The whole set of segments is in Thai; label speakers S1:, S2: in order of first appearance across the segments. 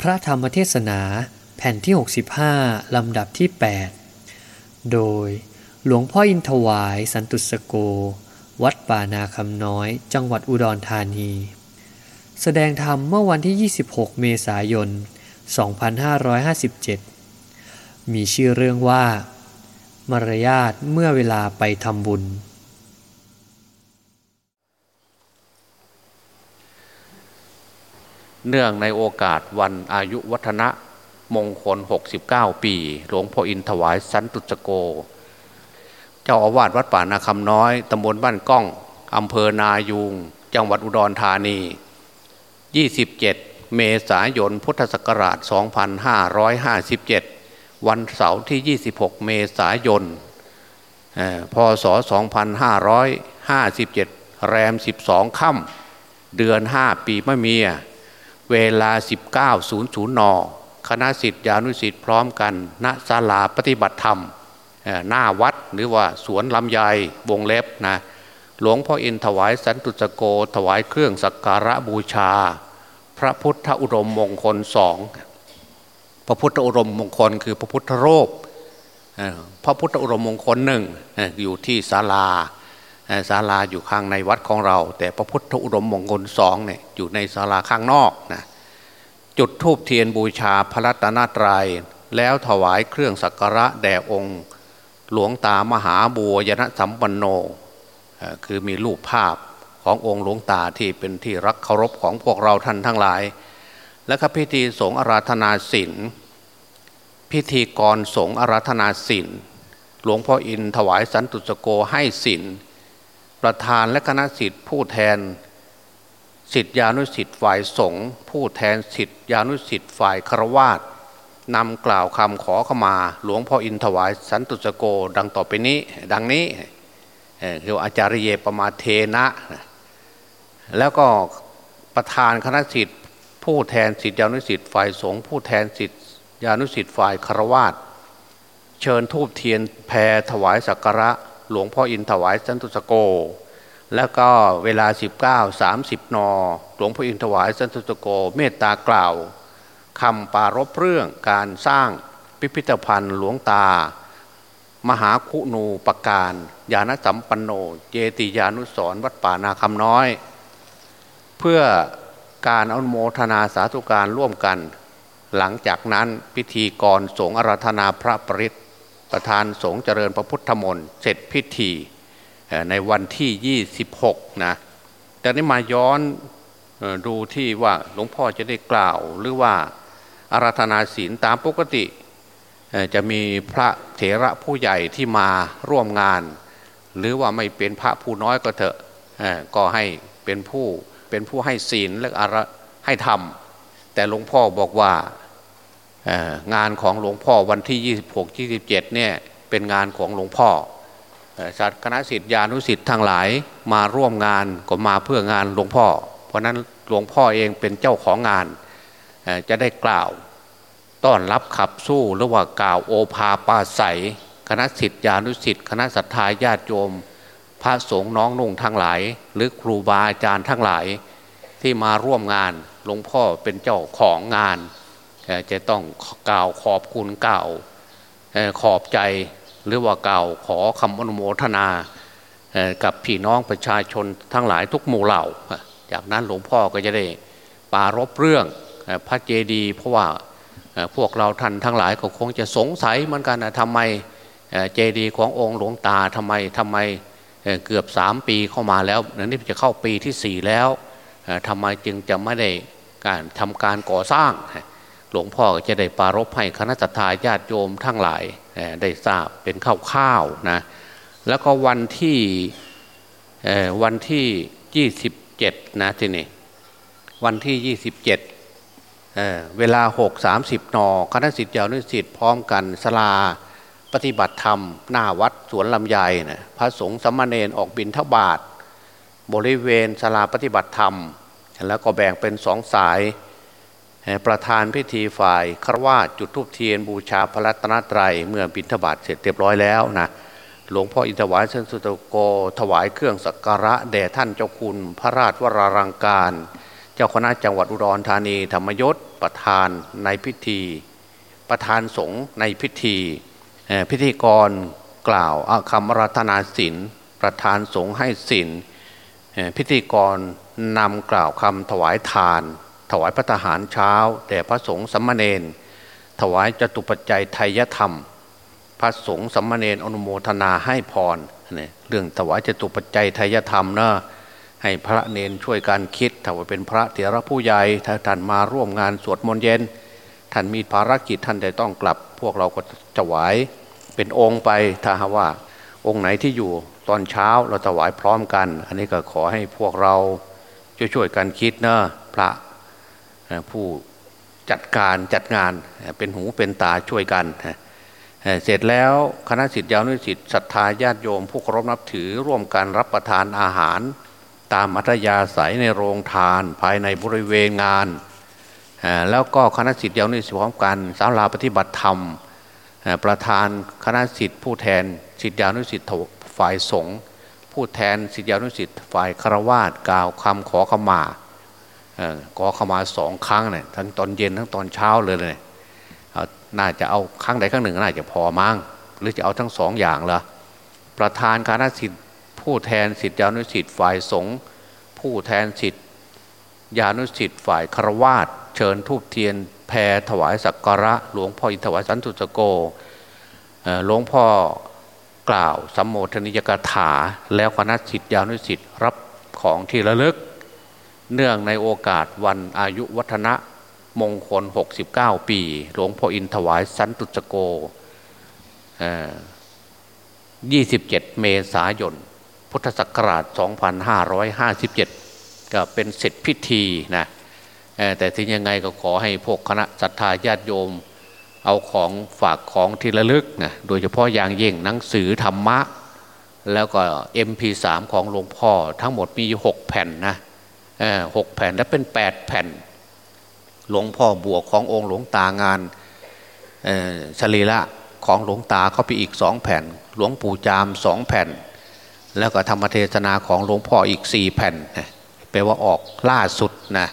S1: พระธรรมเทศนาแผ่นที่ 65 ลำดับที่ 8 โดยหลวงพ่ออินทวาย สันตุสโก วัดป่านาคำน้อย จังหวัดอุดรธานี แสดงธรรมเมื่อวันที่ 26 เมษายน 2557 มีชื่อเรื่องว่า มารยาทเมื่อเวลาไปทำบุญ
S2: เนื่องในโอกาสวันอายุวัฒนะมงคล 69 ปี หลวงพ่ออินถวายสันตุสโก เจ้าอาวาสวัดป่านาคำน้อยตำบลบ้านก้องอำเภอนายูง จังหวัดอุดรธานี 27 เมษายนพุทธศักราช 2557 วันเสาร์ที่ 26 เมษายนพศ 2557 แรม 12 ค่ำเดือน 5 ปีมะเมีย เวลา 19.00 น คณะสิทธิานุสิทธิ์พร้อมกัน ณศาลาปฏิบัติธรรม หน้าวัดหรือว่าสวนลำไยวงเล็บนะหลวงพ่ออินถวายสันตุสโก ถวายเครื่องสักการะบูชา พระพุทธอุดมมงคลสองพระพุทธอุดมมงคลคือพระพุทธรูปพระพุทธอุดมมงคลหนึ่งอยู่ที่ศาลา ศาลาอยู่ข้างในวัดของเรา แต่พระพุทธอุดมมงคลสองเนี่ยอยู่ในศาลาข้างนอกนะจุดธูปเทียนบูชาพระรัตนตรยัยแล้วถวายเครื่องสักการะแด่องค์ หลวงตามหาบัวยนสัมปันโน คือมีรูปภาพขององค์หลวงตาที่เป็นที่รักเคารพของพวกเราท่านทั้งหลาย และก็พิธีสงอาราธนาศีลพิธีกรสงอาราธนาศีลหลวงพ่ออินถวายสันตุสโกให้ศีล ประธานและคณะสิทธิผู้แทนสิทธิานุสิทธิ์ฝ่ายสงฆ์ผู้แทนสิทธิานุสิทธิ์ฝ่ายครวาสนำกล่าวคำขอขมา หลวงพ่ออินถวายสันตุสโกดังต่อไปนี้ ดังนี้คืออาจารย์เยปมาเทนะ แล้วก็ประธานคณะสิทธิผู้แทนสิทธิานุสิทธิ์ฝ่ายสงฆ์ผู้แทนสิทธิานุสิทธิ์ฝ่ายครวาสเชิญทูบเทียนแพรถวายสักการะ หลวงพ่ออินถวายสันตุสโก แล้วก็เวลา 19 30 น หลวงพ่ออินถวายสันตุสโก เมตตากล่าวคำปารบเรื่องการสร้างพิพิธภัณฑ์หลวงตา มหาคุณูปการญาณสัมปันโน เจติยานุสรวัดป่านาคำน้อย เพื่อการอนุโมทนาสาธุการร่วมกัน หลังจากนั้นพิธีกรสงอาราธนาพระปริศ ประธานสงฆ์เจริญพระพุทธมนต์เสร็จพิธีในวันที่ 26 นะแต่นี้มาย้อนดูที่ว่าหลวงพ่อจะได้กล่าวหรือว่าอาราธนาศีลตามปกติ จะมีพระเถระผู้ใหญ่ที่มาร่วมงาน หรือว่าไม่เป็นพระผู้น้อยก็เถอะก็ให้เป็นผู้เป็นผู้ให้ศีลและอาให้ทำแต่หลวงพ่อบอกว่า งานของหลวงพ่อวันที่ 26 27เนี่ยเป็นงานของหลวงพ่อสัตว์คณะสิทธิานุสิทธิ์ทั้งหลายมาร่วมงานก็มาเพื่องานหลวงพ่อ เพราะนั้นหลวงพ่อเองเป็นเจ้าของงานจะได้กล่าวต้อนรับขับสู้หรือว่ากล่าวโอภาปาใสคณะสิทธิานุสิทธิ์คณะศรัทธาญาติโยม พระสงฆ์น้องนุ่งทั้งหลาย หรือครูบาอาจารย์ทั้งหลายที่มาร่วมงานหลวงพ่อเป็นเจ้าของงาน จะต้องกล่าวขอบคุณกล่าวขอบใจหรือว่ากล่าวขอคำอนุโมทนากับพี่น้องประชาชนทั้งหลายทุกหมู่เหล่า จากนั้นหลวงพ่อก็จะได้ปารบเรื่องพระเจดีย์เพราะว่าพวกเราท่านทั้งหลายก็คงจะสงสัยเหมือนกันนะทำไมเจดีย์ขององค์หลวงตาทำไมทำไมเกือบสามปีเข้ามาแล้วนี่จะเข้าปีที่สี่แล้วทำไมจึงจะไม่ได้การทำการก่อสร้าง หลวงพ่อจะได้ปารบให้คณะทาญาติโยมทั้งหลายได้ทราบเป็นข้าวๆนะแล้วก็วันที่วันที่ยี่สิบเจ็ดนะที่นี่วันที่ยี่สิบเจ็ดเวลาหกสามสิบนคณะสิทธิ์ยาวนิสิตพร้อมกันสลาปฏิบัติธรรม หน้าวัดสวนลำไยนะพระสงฆ์สมณเณรออกบินทบาทบริเวณสลาปฏิบัติธรรม แล้วก็แบ่งเป็นสองสาย ประธานพิธีฝ่ายครวาจุดทูบเทียนบูชาพระรัตนตรัยเมื่อบิณฑบาตเสร็จเรียบร้อยแล้วนะหลวงพ่ออินทวายเชนสุตโก ถวายเครื่องสักการะแด่ท่านเจ้าคุณพระราชวรารังการ เจ้าคณะจังหวัดอุดรธานีธรรมยศประธานในพิธี ประธานสงฆ์ในพิธี พิธีกรกล่าวคำรัตนาศินประธานสงฆ์ให้ศินพิธีกรนำกล่าวคำถวายทาน ถวายพระทหารเช้าแด่พระสงฆ์สัมมาเนนถวายจตุปัจจัยไทยธรรม พระสงฆ์สัมมาเนนอนุโมทนาให้พรเนี่ยเรื่องถวายจตุปัจจัยไทยธรรมเนะให้พระเนนช่วยการคิดถ้าว่าเป็นพระเถระผู้ใหญ่ถ้าท่านมาร่วมงานสวดมนต์เย็น ท่านมีภารกิจท่านจะต้องกลับ พวกเราก็ถวายเป็นองค์ไปถ้าว่า องค์ไหนที่อยู่ตอนเช้าเราถวายพร้อมกัน อันนี้ก็ขอให้พวกเราช่วยๆกันคิดเนะพระ ผู้จัดการจัดงานเป็นหูเป็นตาช่วยกัน เสร็จแล้วคณะสิทธิยาวนุสิทธิศรัทธาญาติโยม ผู้เคารพนับถือร่วมกันรับประทานอาหาร ตามอัธยาศัยในโรงทานภายในบริเวณงาน แล้วก็คณะสิทธิยาวนุสิทธิพร้อมกันสาราปฏิบัติธรรม ประธานคณะสิทธิผู้แทนสิทธิยาวนุสิทธิฝ่ายสงฆ์ผู้แทนสิทธิยาวนุสิทธิฝ่ายคารวาสกล่าวคำขอขมา ขอขมาสองครั้งเนี่ยทั้งตอนเย็นทั้งตอนเช้าเลยเลยน่าจะเอาครั้งใดครั้งหนึ่งน่าจะพอมั้งหรือจะเอาทั้งสองอย่างละประธานคณะสิทธิผู้แทนสิทธิยานุสิทธิ์ฝ่ายสงฆ์ผู้แทนสิทธิยานุสิทธิ์ฝ่ายครวาสเชิญทูบเทียนแพรถวายสักการะ หลวงพ่ออินทวายสันตุสโกหลวงพ่อกล่าวสัมโมทนิยกถาแล้วคณะสิทธิยานุสิทธิ์รับของที่ระลึก เนื่องในโอกาสวันอายุวัฒนะมงคล 69 ปี หลวงพ่ออินถวายสันตุสโก 27 เมษายน พุทธศักราช 2557 ก็เป็นเสร็จพิธีนะแต่ถึงยังไงก็ขอให้พวกคณะศรัทธาญาติโยม เอาของฝากของที่ระลึกนะโดยเฉพาะอย่างยิ่งหนังสือธรรมะ แล้วก็ MP3 ของหลวงพ่อทั้งหมดมี6แผ่นนะ หกแผ่นและเป็น8แผ่น หลวงพ่อบวกขององค์หลวงตางานสรีละของหลวงตาเข้าไปอีกสองแผ่น หลวงปู่จามสองแผ่น แล้วก็ธรรมเทศนาของหลวงพ่ออีกสี่แผ่นแปลว่าออกล่าสุดนะ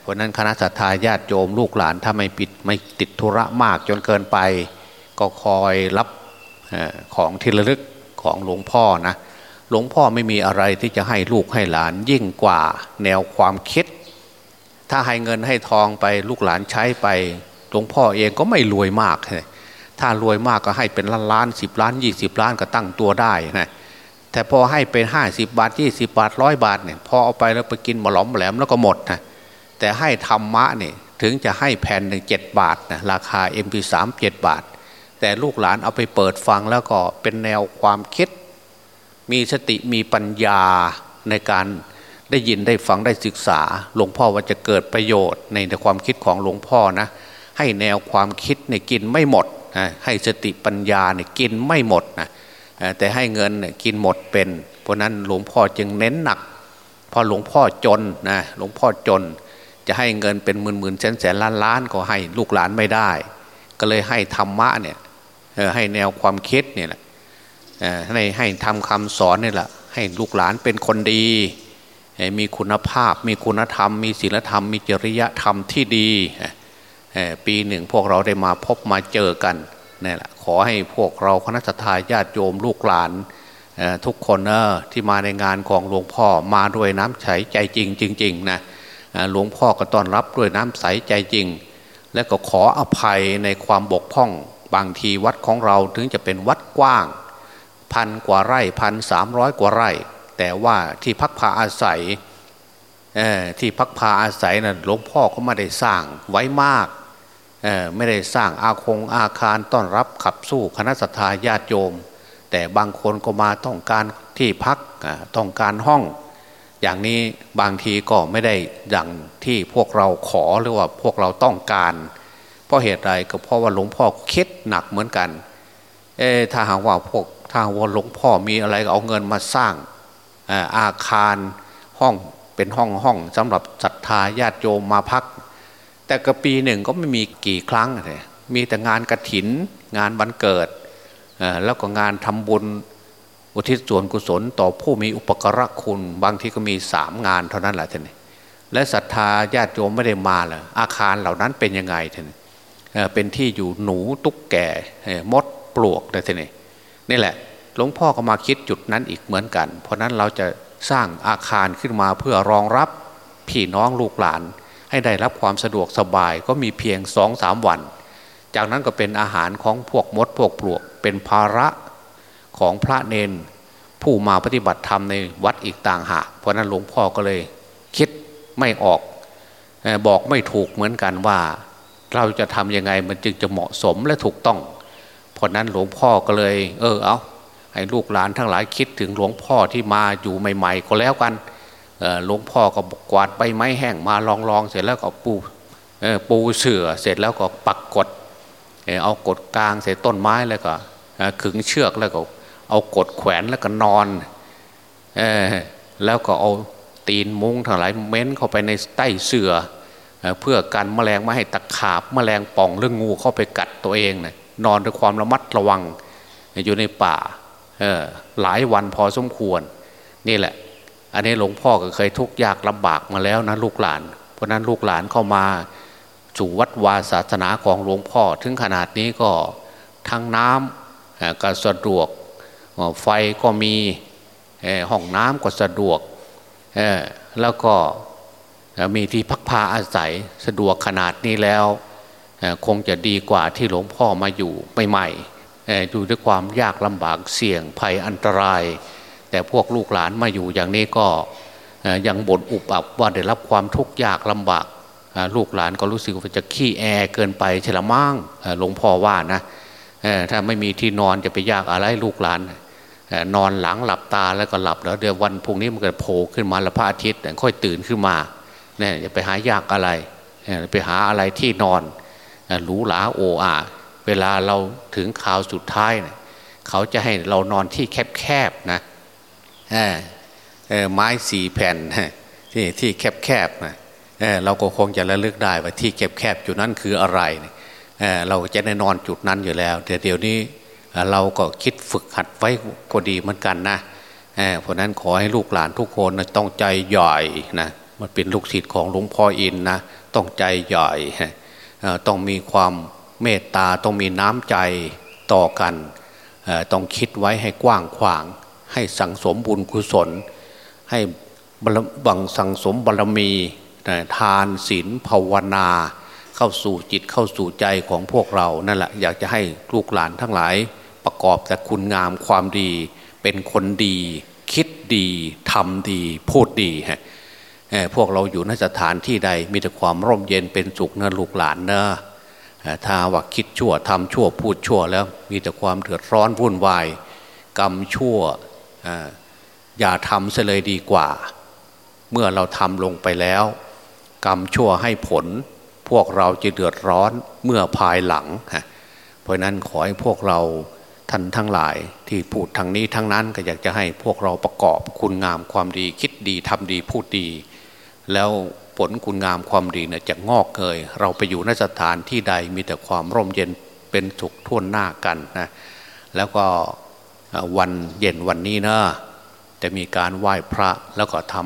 S2: เพราะนั้นคณะสัตยาญาติโยมลูกหลานถ้าไม่ปิดไม่ติดธุระมากจนเกินไป ก็คอยรับของที่ระลึกของหลวงพ่อนะ หลวงพ่อไม่มีอะไรที่จะให้ลูกให้หลานยิ่งกว่าแนวความคิด ถ้าให้เงินให้ทองไปลูกหลานใช้ไป หลวงพ่อเองก็ไม่รวยมากเลยถ้ารวยมากก็ให้เป็นล้านล้านสิบล้านยี่สิบล้านก็ตั้งตัวได้นะแต่พอให้เป็นห้าสิบบาทยี่สิบาทร้อยบาทเนี่ยพอเอาไปแล้วไปกินหมหลอมแหลมแล้วก็หมดนะแต่ให้ธรรมะเนี่ยถึงจะให้แผ่นหนึ่งเจ็ดบาทนะราคา MP3 เจ็ดบาท แต่ลูกหลานเอาไปเปิดฟังแล้วก็เป็นแนวความคิด มีสติมีปัญญาในการได้ยินได้ฟังได้ศึกษา หลวงพ่อว่าจะเกิดประโยชน์ในความคิดของหลวงพ่อนะ ให้แนวความคิดในกินไม่หมดนะให้สติปัญญาเนี่ยกินไม่หมดนะแต่ให้เงินเนี่ยกินหมดเป็น เพราะนั้นหลวงพ่อจึงเน้นหนักพอหลวงพ่อจนนะหลวงพ่อจน จะให้เงินเป็นหมื่นหมื่นแสนแสนล้านล้านก็ให้ลูกหลานไม่ได้ ก็เลยให้ธรรมะเนี่ยให้แนวความคิดเนี่ยแหละ ให้ให้ทำคำสอนนี่แหละให้ลูกหลานเป็นคนดี มีคุณภาพ มีคุณธรรม มีศีลธรรม มีจริยธรรมที่ดี ปีหนึ่งพวกเราได้มาพบมาเจอกันนี่แหละขอให้พวกเราคณะทาญาติโยมลูกหลานทุกคนเออที่มาในงานของหลวงพ่อมาด้วยน้ำใสใจจริงจริงๆนะหลวงพ่อก็ต้อนรับด้วยน้ำใสใจจริง และก็ขออภัยในความบกพร่องบางทีวัดของเราถึงจะเป็นวัดกว้าง พันกว่าไร่พันสามร้อยกว่าไร่ แต่ว่าที่พักพาอาศัยที่พักพาอาศัยนะ่ะหลวงพ่อก็ไม่ได้สร้างไว้มากไม่ได้สร้างอาคงอาคารต้อนรับขับสู้คณะสัตยาญาติโยม แต่บางคนก็มาต้องการที่พักต้องการห้อง อย่างนี้บางทีก็ไม่ได้อย่างที่พวกเราขอหรือว่าพวกเราต้องการเพราะเหตุใดก็เพราะว่าหลวงพ่อคิดหนักเหมือนกันเอถ้าหากว่าพวก ถ้าว่าหลวงพ่อมีอะไรเอาเงินมาสร้างอาคารห้องเป็นห้องห้องสำหรับศรัทธาญาติโยมมาพัก แต่ก็ปีหนึ่งก็ไม่มีกี่ครั้งเลยมีแต่งานกระถินงานวันเกิดแล้วก็งานทำบุญอุทิศส่วนกุศลต่อผู้มีอุปกรณคุณ บางทีก็มีสามงานเท่านั้นแหละท่านและศรัทธาญาติโยมไม่ได้มาเลยอาคารเหล่านั้นเป็นยังไงท่านเป็นที่อยู่หนูตุ๊กแกมดปลวกเลยท่าน นี่แหละ หลวงพ่อก็มาคิดจุดนั้นอีกเหมือนกัน เพราะนั้นเราจะสร้างอาคารขึ้นมาเพื่อรองรับพี่น้องลูกหลาน ให้ได้รับความสะดวกสบายก็มีเพียงสองสามวัน จากนั้นก็เป็นอาหารของพวกมดพวกปลวก เป็นภาระของพระเนน ผู้มาปฏิบัติธรรมในวัดอีกต่างหากเพราะนั้นหลวงพ่อก็เลย คิดไม่ออกบอกไม่ถูกเหมือนกันว่า เราจะทำยังไงมันจึงจะเหมาะสมและถูกต้อง ราะนั้นหลวงพ่อก็เลย เออเอาให้ลูกหลานทั้งหลายคิดถึงหลวงพ่อที่มาอยู่ใหม่ ๆ ก็แล้วกันหลวงพ่อก็กวาดใบไม้แห้งมาลองๆเสร็จแล้วก็ปูปูเสื่อเสร็จแล้วก็ปักกดเอากดกลางเสร็จต้นไม้แล้วก็ขึงเชือกแล้วก็เอากดแขวนแล้วก็นอนแล้วก็เอาตีนมุ้งทั้งหลายเม้นเข้าไปในใต้เสือ่อเพื่อกันแมลงไม่ให้ตะขาบแมลงป่องหรืองูเข้าไปกัดตัวเองนะ นอนด้วยความระมัดระวัง อยู่ในป่าหลายวันพอสมควร นี่แหละ อันนี้หลวงพ่อก็เคยทุกข์ยากลำบากมาแล้วนะลูกหลาน เพราะนั้นลูกหลานเข้ามาสู่วัดวาศาสนาของหลวงพ่อ ถึงขนาดนี้ก็ทั้งน้ำก็สะดวก ไฟก็มีห้องน้ำก็สะดวกแล้วก็มีที่พักพาอาศัยสะดวกขนาดนี้แล้ว คงจะดีกว่าที่หลวงพ่อมาอยู่ใหม่ๆอยู่ด้วยความยากลำบากเสี่ยงภัยอันตราย แต่พวกลูกหลานมาอยู่อย่างนี้ก็ยังบ่นอุบอับว่าได้รับความทุกข์ยากลำบากลูกหลานก็รู้สึกว่าจะขี้แอเกินไปเฉลมั่งหลวงพ่อว่านะถ้าไม่มีที่นอนจะไปยากอะไรลูกหลานนอนหลังหลับตาแล้วก็หลับแล้วเดี๋ยววันพรุ่งนี้มันก็โผล่ขึ้นมาละพระอาทิตย์ค่อยตื่นขึ้นมาเนี่ยจะไปหายากอะไรไปหาอะไรที่นอน หรูหราโออาเวลาเราถึงข่าวสุดท้ายเนี่ยเขาจะให้เรานอนที่แคบๆนะไม้สี่แผ่นที่ที่แคบๆนะเราก็คงจะระลึกได้ว่าที่แคบๆจุดนั้นคืออะไรเราจะได้นอนจุดนั้นอยู่แล้วแต่เดี๋ยวนี้เราก็คิดฝึกหัดไว้ก็ดีเหมือนกันนะเพราะนั้นขอให้ลูกหลานทุกคนต้องใจใหญ่นะมันเป็นลูกศิษย์ของหลวงพ่ออินนะต้องใจใหญ่ ต้องมีความเมตตาต้องมีน้ำใจต่อกัน ต้องคิดไว้ให้กว้างขวาง ให้สังสมบุญกุศล ให้บังสังสมบารมีทานศีลภาวนา เข้าสู่จิตเข้าสู่ใจของพวกเรานั่นแหละอยากจะให้ลูกหลานทั้งหลาย ประกอบแต่คุณงามความดี เป็นคนดี คิดดีทำดี พูดดีฮะ พวกเราอยู่นสถานที่ใดมีแต่ความร่มเย็นเป็นสุขนะลูกหลานเนะถ้าว่าคิดชั่วทำชั่วพูดชั่วแล้วมีแต่ความเดือดร้อนวุ่นวายกรรมชั่วอย่าทำเสเลยดีกว่า เมื่อเราทำลงไปแล้ว กรรมชั่วให้ผล พวกเราจะเดือดร้อนเมื่อภายหลัง เพราะนั้นขอให้พวกเราท่านทั้งหลายที่พูดทางนี้ทั้งนั้นก็อยากจะให้พวกเราประกอบคุณงามความดีคิดดีทำดีพูดดี แล้วผลคุณงามความดีเนี่ยจะงอกเกยเราไปอยู่นสถานที่ใดมีแต่ความร่มเย็นเป็นสุขท่วนหน้ากันนะแล้วก็วันเย็นวันนี้นะจะมีการไหว้พระแล้วก็ท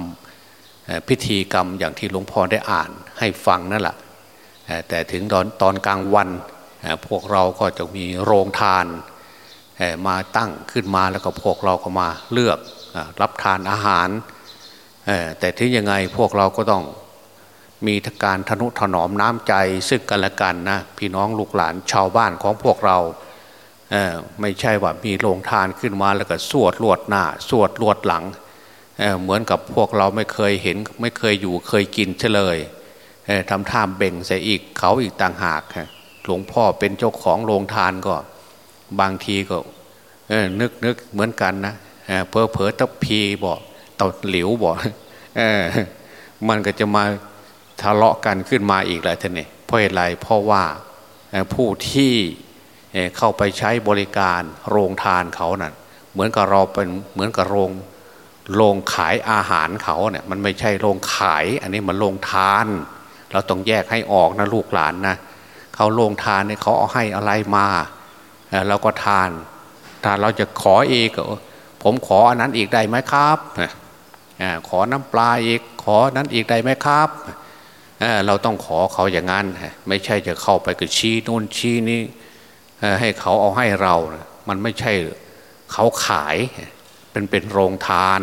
S2: ำพิธีกรรมอย่างที่หลวงพ่อได้อ่านให้ฟังนั่นแหละแต่ถึงตอนตอนกลางวันพวกเราก็จะมีโรงทานมาตั้งขึ้นมาแล้วก็พวกเราก็มาเลือกรับทานอาหาร แต่ถึงยังไงพวกเราก็ต้องมีการทนุถนอมน้ำใจซึ่งกันและกันนะพี่น้องลูกหลานชาวบ้านของพวกเราไม่ใช่ว่ามีโรงทานขึ้นมาแล้วก็สวดลวดหน้า สวดลวดหลังเเหมือนกับพวกเราไม่เคยเห็นไม่เคยอยู่เคยกินเฉลยทำท่าเบ่งใส่อีกเขาอีกต่างหากหลวงพ่อเป็นเจ้าของโรงทานก็ บางทีก็นึกนึกเหมือนกันนะเพอเพอตะพีบอก ตาหลิวบอกมันก็จะมาทะเลาะกันขึ้นมาอีกแล้วท่านนี่เพราะอะไรเพราะว่าผู้ที่เข้าไปใช้บริการโรงทานเขานะ่ะเหมือนกับเราเป็นเหมือนกับโรงโรงขายอาหารเขาเนี่ย มันไม่ใช่โรงขาย อันนี้มันโรงทาน เราต้องแยกให้ออกนะลูกหลานนะเขาโรงทานเนี่ยเขาเอาให้อะไรมาเราก็ทานถ้าเราจะขอเองผมขออันนั้นอีกได้ไหมครับ ขอน้ำปลาอีกขอนั้นอีกได้ไหมครับเเราต้องขอเขาอย่างนั้น ไม่ใช่จะเข้าไปกับชี้นู่นชี้นี้ให้เขาเอาให้เรา มันไม่ใช่เขาขายเป็นเป็นโรงทาน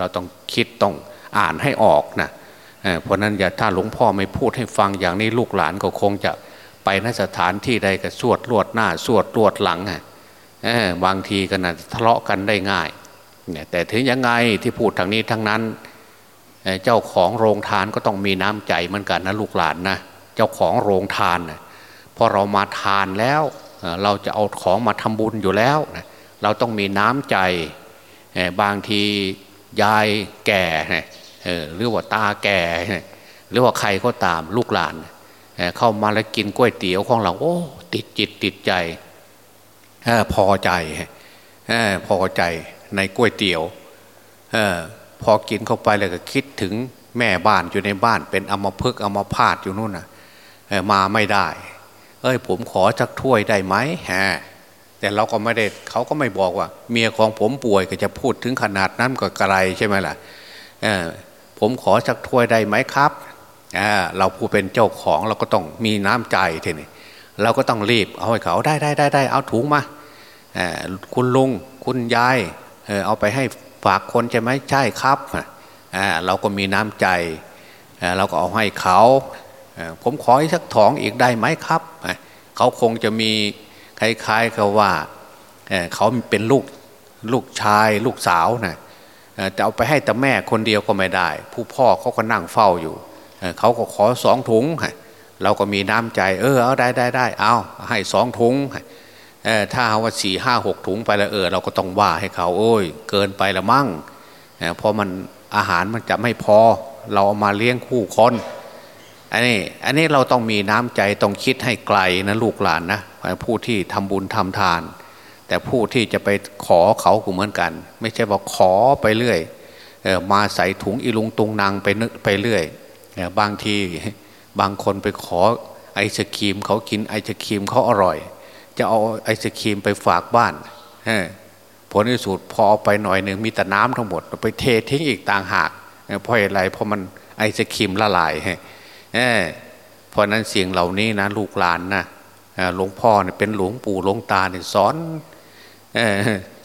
S2: เราต้องคิดต้องอ่านให้ออกนะเพราะนั้นอย่าถ้าหลวงพ่อไม่พูดให้ฟังอย่างนี้ลูกหลานก็คงจะไปนสถานที่ใดก็สวดลวดหน้า สวดลวดหลังบางทีก็นะทะเลาะกันได้ง่าย แต่ถึงยังไงที่พูดทางนี้ทั้งนั้น เจ้าของโรงทานก็ต้องมีน้ำใจเหมือนกันนะลูกหลานนะเจ้าของโรงทานนะพอเรามาทานแล้วเราจะเอาของมาทำบุญอยู่แล้วเราต้องมีน้ำใจบางทียายแก่หรือว่าตาแก่หรือว่าใครก็ตามลูกหลาน เข้ามาแล้วกินก๋วยเตี๋ยวของเราโอ้ติดจิตติดใจพอใจพอใจ ในก๋วยเตี๋ยวพอกินเข้าไปเลยก็คิดถึงแม่บ้านอยู่ในบ้าน เป็นอมพึกอมพาดอยู่นู่นน่ะมาไม่ได้ เอ้ยผมขอสักถ้วยได้ไหมฮะแต่เราก็ไม่ได้เขาก็ไม่บอกว่า เมียของผมป่วยก็จะพูดถึงขนาดนั้นก็ไกลใช่ไหมล่ะผมขอสักถ้วยได้ไหมครับเราผู้เป็นเจ้าของเราก็ต้องมีน้ำใจทีนี้เราก็ต้องรีบเอาให้เขาได้ได้ได้ได้เอาถุงมาคุณลุงคุณยาย เอาไปให้ฝากคนใช่ไหมใช่ครับเราก็มีน้ำใจเราก็เอาให้เขาผมขออีกสักถองอีกได้ไหมครับเขาคงจะมีคล้ายๆกับว่าเขาเป็นลูกลูกชายลูกสาวนะจะเอาไปให้แต่แม่คนเดียวก็ไม่ได้ ผู้พ่อเขาก็นั่งเฝ้าอยู่เขาก็ขอสองถุงเราก็มีน้ำใจ เออเอาได้ได้ได้เอาให้สองถุง ถ้าว่าสี่ห้าหกถุงไปแล้วเออ เราก็ต้องว่าให้เขา โอ้ย เกินไปละมั่งเพราะมันอาหารมันจะไม่พอ เราเอามาเลี้ยงคู่คนอันนี้อันนี้เราต้องมีน้ำใจต้องคิดให้ไกลนะลูกหลานนะผู้ที่ทำบุญทำทาน แต่ผู้ที่จะไปขอเขาก็เหมือนกัน ไม่ใช่ว่าขอไปเรื่อยมาใส่ถุงอีลุงตุงนางไปนึกไปเรื่อยบางทีบางคนไปขอไอศครีมเขากินไอศครีมเขาอร่อย จะเอาไอศครีมไปฝากบ้านผลที่สุดพอเอาไปหน่อยหนึ่งมีแต่น้ำทั้งหมด ไปเททิ้งอีกต่างหากเพราะอะไรเพราะมันไอศครีมละลายเพราะนั้นเสียงเหล่านี้นะลูกหลานนะหลวงพ่อเนี่ยเป็นหลวงปู่หลวงตาเนี่ยสอน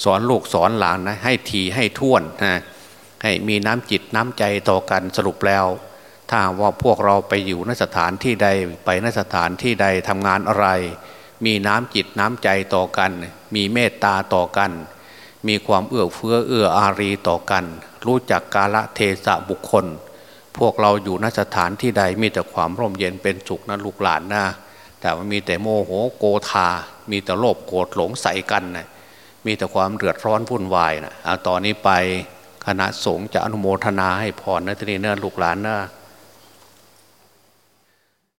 S2: สอนลูกสอนหลานนะให้ทีให้ท่วนนะให้มีน้ำจิตน้ำใจต่อกันสรุปแล้ว ถ้าว่าพวกเราไปอยู่นสถานที่ใดไปนสถานที่ใดทำงานอะไร มีน้ำจิตน้ำใจต่อกัน มีเมตตาต่อกัน มีความเอื้อเฟื้อเอื้ออารีต่อกัน รู้จักกาละเทศะบุคคล พวกเราอยู่นสถานที่ใดมีแต่ความร่มเย็นเป็นสุขนะลูกหลานนะแต่มันมีแต่โมโหโกธา มีแต่โลภโกรธหลงใส่กันนะมีแต่ความเดือดร้อนวุ่นวายนะเอาตอนนี้ไปคณะสงฆ์จะอนุโมทนาให้พรนะทีนี้เนื้อลูกหลานนะ